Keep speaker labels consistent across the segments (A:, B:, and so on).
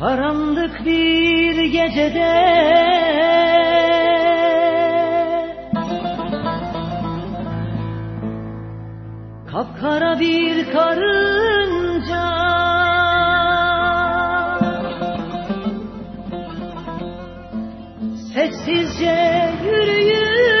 A: Karanlık bir gecede Kapkara bir karınca Sessizce yürüyünce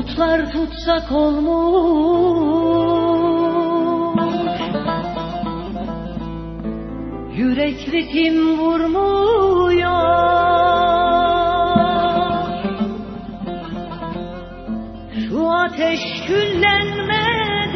A: Umutlar tutsak olmuş. Yürek ritim vurmuyor? Şu ateş küllenmeden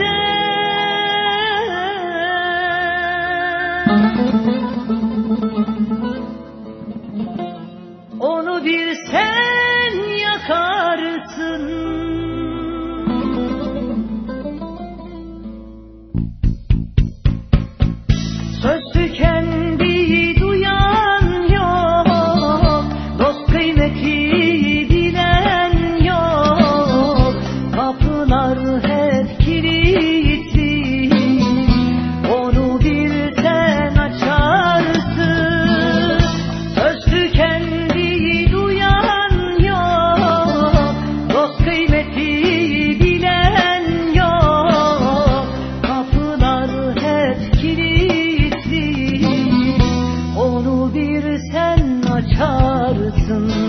A: sen açarsın.